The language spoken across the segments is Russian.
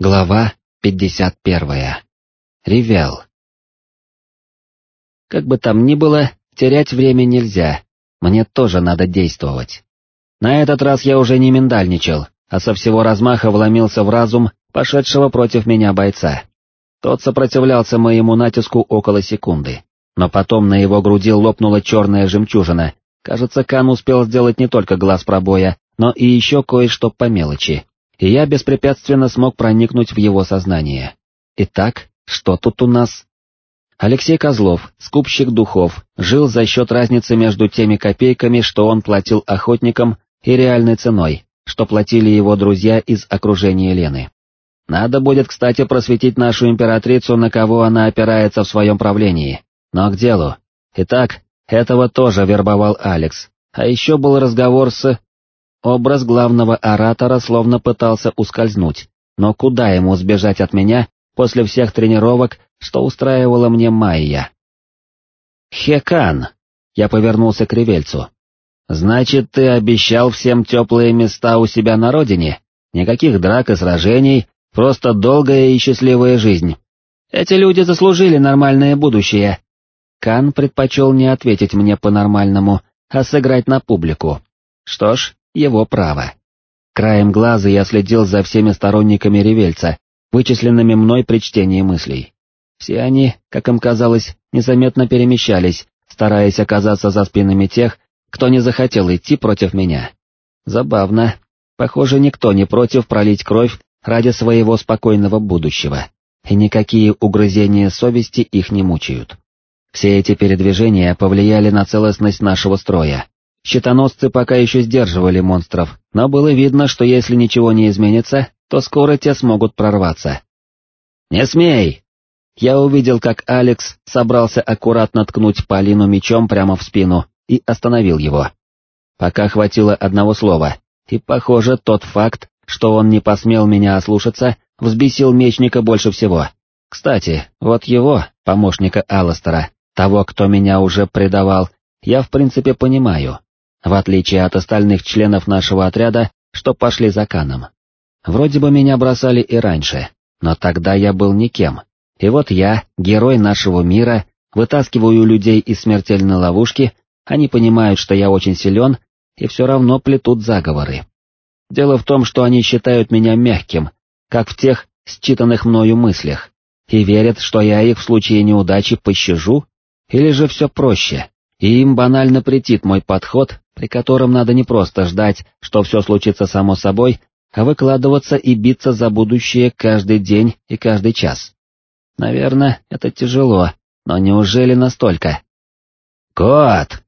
Глава 51. Ревел. Как бы там ни было, терять время нельзя, мне тоже надо действовать. На этот раз я уже не миндальничал, а со всего размаха вломился в разум пошедшего против меня бойца. Тот сопротивлялся моему натиску около секунды, но потом на его груди лопнула черная жемчужина, кажется, Кан успел сделать не только глаз пробоя, но и еще кое-что по мелочи и я беспрепятственно смог проникнуть в его сознание. Итак, что тут у нас? Алексей Козлов, скупщик духов, жил за счет разницы между теми копейками, что он платил охотникам, и реальной ценой, что платили его друзья из окружения Лены. Надо будет, кстати, просветить нашу императрицу, на кого она опирается в своем правлении. Но к делу. Итак, этого тоже вербовал Алекс. А еще был разговор с... Образ главного оратора словно пытался ускользнуть, но куда ему сбежать от меня после всех тренировок, что устраивала мне Майя? «Хекан!» — я повернулся к Ревельцу. «Значит, ты обещал всем теплые места у себя на родине? Никаких драк и сражений, просто долгая и счастливая жизнь. Эти люди заслужили нормальное будущее». Кан предпочел не ответить мне по-нормальному, а сыграть на публику. Что ж, его право. Краем глаза я следил за всеми сторонниками Ревельца, вычисленными мной при чтении мыслей. Все они, как им казалось, незаметно перемещались, стараясь оказаться за спинами тех, кто не захотел идти против меня. Забавно. Похоже, никто не против пролить кровь ради своего спокойного будущего, и никакие угрызения совести их не мучают. Все эти передвижения повлияли на целостность нашего строя, Щитоносцы пока еще сдерживали монстров, но было видно, что если ничего не изменится, то скоро те смогут прорваться. «Не смей!» Я увидел, как Алекс собрался аккуратно ткнуть Полину мечом прямо в спину и остановил его. Пока хватило одного слова, и, похоже, тот факт, что он не посмел меня ослушаться, взбесил мечника больше всего. Кстати, вот его, помощника Алластера, того, кто меня уже предавал, я в принципе понимаю в отличие от остальных членов нашего отряда, что пошли за Каном. Вроде бы меня бросали и раньше, но тогда я был никем. И вот я, герой нашего мира, вытаскиваю людей из смертельной ловушки, они понимают, что я очень силен, и все равно плетут заговоры. Дело в том, что они считают меня мягким, как в тех считанных мною мыслях, и верят, что я их в случае неудачи пощажу, или же все проще, и им банально претит мой подход, при котором надо не просто ждать, что все случится само собой, а выкладываться и биться за будущее каждый день и каждый час. Наверное, это тяжело, но неужели настолько? «Кот!»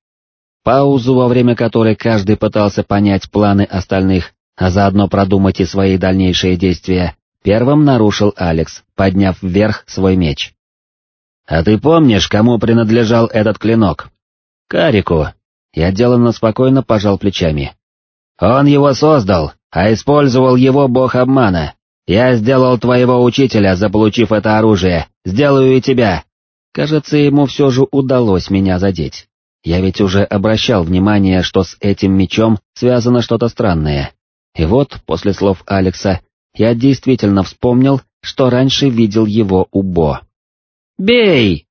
Паузу, во время которой каждый пытался понять планы остальных, а заодно продумать и свои дальнейшие действия, первым нарушил Алекс, подняв вверх свой меч. «А ты помнишь, кому принадлежал этот клинок?» «Карику, я деланно спокойно пожал плечами. «Он его создал, а использовал его бог обмана. Я сделал твоего учителя, заполучив это оружие, сделаю и тебя». Кажется, ему все же удалось меня задеть. Я ведь уже обращал внимание, что с этим мечом связано что-то странное. И вот, после слов Алекса, я действительно вспомнил, что раньше видел его у Бо. «Бей!»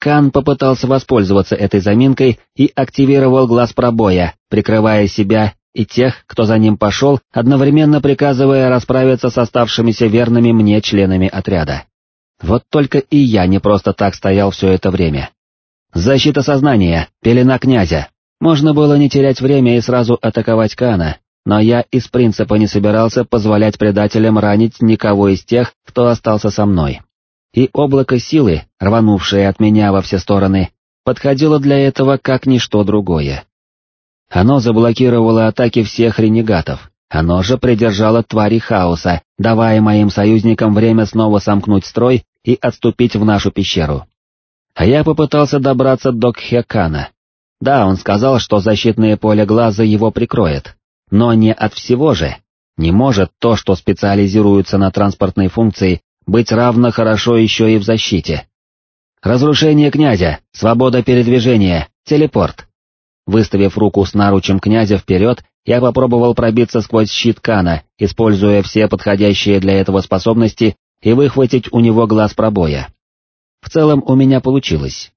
Кан попытался воспользоваться этой заминкой и активировал глаз пробоя, прикрывая себя и тех, кто за ним пошел, одновременно приказывая расправиться с оставшимися верными мне членами отряда. Вот только и я не просто так стоял все это время. Защита сознания, пелена князя. Можно было не терять время и сразу атаковать Кана, но я из принципа не собирался позволять предателям ранить никого из тех, кто остался со мной и облако силы, рванувшее от меня во все стороны, подходило для этого как ничто другое. Оно заблокировало атаки всех ренегатов, оно же придержало твари хаоса, давая моим союзникам время снова сомкнуть строй и отступить в нашу пещеру. А я попытался добраться до Кхекана. Да, он сказал, что защитное поле глаза его прикроет, но не от всего же. Не может то, что специализируется на транспортной функции, быть равно хорошо еще и в защите. Разрушение князя, свобода передвижения, телепорт. Выставив руку с наручем князя вперед, я попробовал пробиться сквозь щит Кана, используя все подходящие для этого способности и выхватить у него глаз пробоя. В целом у меня получилось.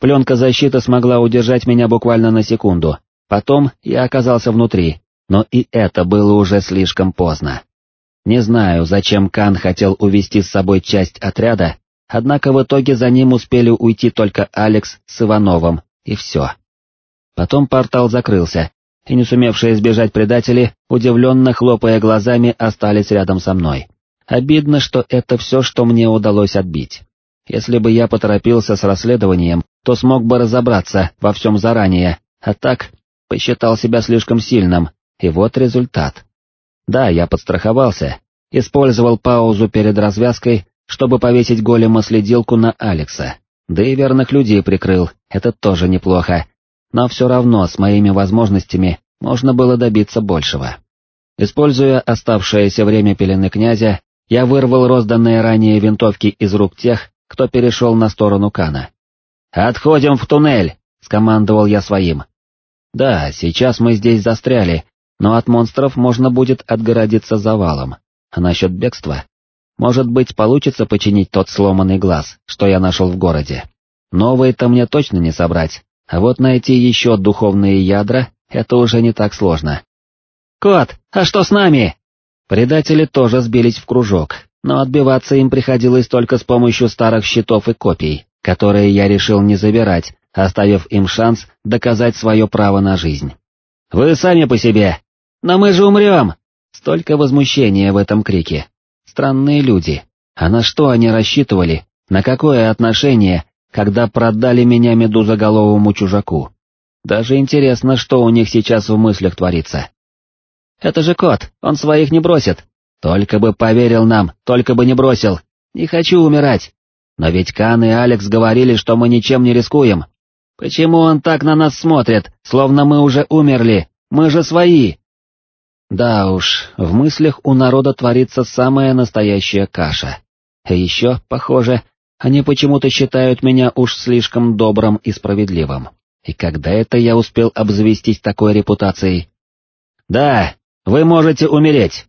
Пленка защиты смогла удержать меня буквально на секунду, потом я оказался внутри, но и это было уже слишком поздно. Не знаю, зачем Кан хотел увести с собой часть отряда, однако в итоге за ним успели уйти только Алекс с Ивановым, и все. Потом портал закрылся, и не сумевшие избежать предатели, удивленно хлопая глазами, остались рядом со мной. Обидно, что это все, что мне удалось отбить. Если бы я поторопился с расследованием, то смог бы разобраться во всем заранее, а так посчитал себя слишком сильным, и вот результат. Да, я подстраховался, использовал паузу перед развязкой, чтобы повесить голема-следилку на Алекса, да и верных людей прикрыл, это тоже неплохо, но все равно с моими возможностями можно было добиться большего. Используя оставшееся время пелены князя, я вырвал розданные ранее винтовки из рук тех, кто перешел на сторону Кана. «Отходим в туннель!» — скомандовал я своим. «Да, сейчас мы здесь застряли, но от монстров можно будет отгородиться завалом. А насчет бегства? Может быть, получится починить тот сломанный глаз, что я нашел в городе. Новые-то мне точно не собрать, а вот найти еще духовные ядра — это уже не так сложно. «Кот, а что с нами?» Предатели тоже сбились в кружок, но отбиваться им приходилось только с помощью старых щитов и копий, которые я решил не забирать, оставив им шанс доказать свое право на жизнь. «Вы сами по себе! Но мы же умрем!» Столько возмущения в этом крике. Странные люди. А на что они рассчитывали? На какое отношение когда продали меня медузоголовому чужаку. Даже интересно, что у них сейчас в мыслях творится. Это же кот, он своих не бросит. Только бы поверил нам, только бы не бросил. Не хочу умирать. Но ведь Кан и Алекс говорили, что мы ничем не рискуем. Почему он так на нас смотрит, словно мы уже умерли? Мы же свои. Да уж, в мыслях у народа творится самая настоящая каша. А еще, похоже, они почему-то считают меня уж слишком добрым и справедливым. И когда это я успел обзавестись такой репутацией? Да, вы можете умереть.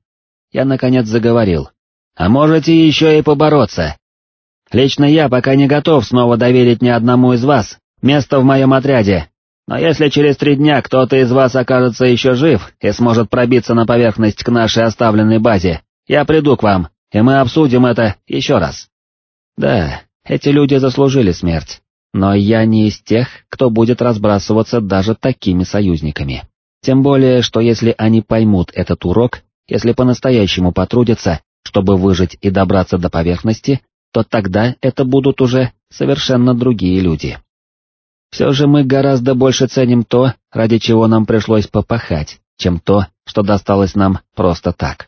Я наконец заговорил. А можете еще и побороться. Лично я пока не готов снова доверить ни одному из вас место в моем отряде, но если через три дня кто-то из вас окажется еще жив и сможет пробиться на поверхность к нашей оставленной базе, я приду к вам, и мы обсудим это еще раз. Да, эти люди заслужили смерть, но я не из тех, кто будет разбрасываться даже такими союзниками. Тем более, что если они поймут этот урок, если по-настоящему потрудятся, чтобы выжить и добраться до поверхности, то тогда это будут уже совершенно другие люди. Все же мы гораздо больше ценим то, ради чего нам пришлось попахать, чем то, что досталось нам просто так.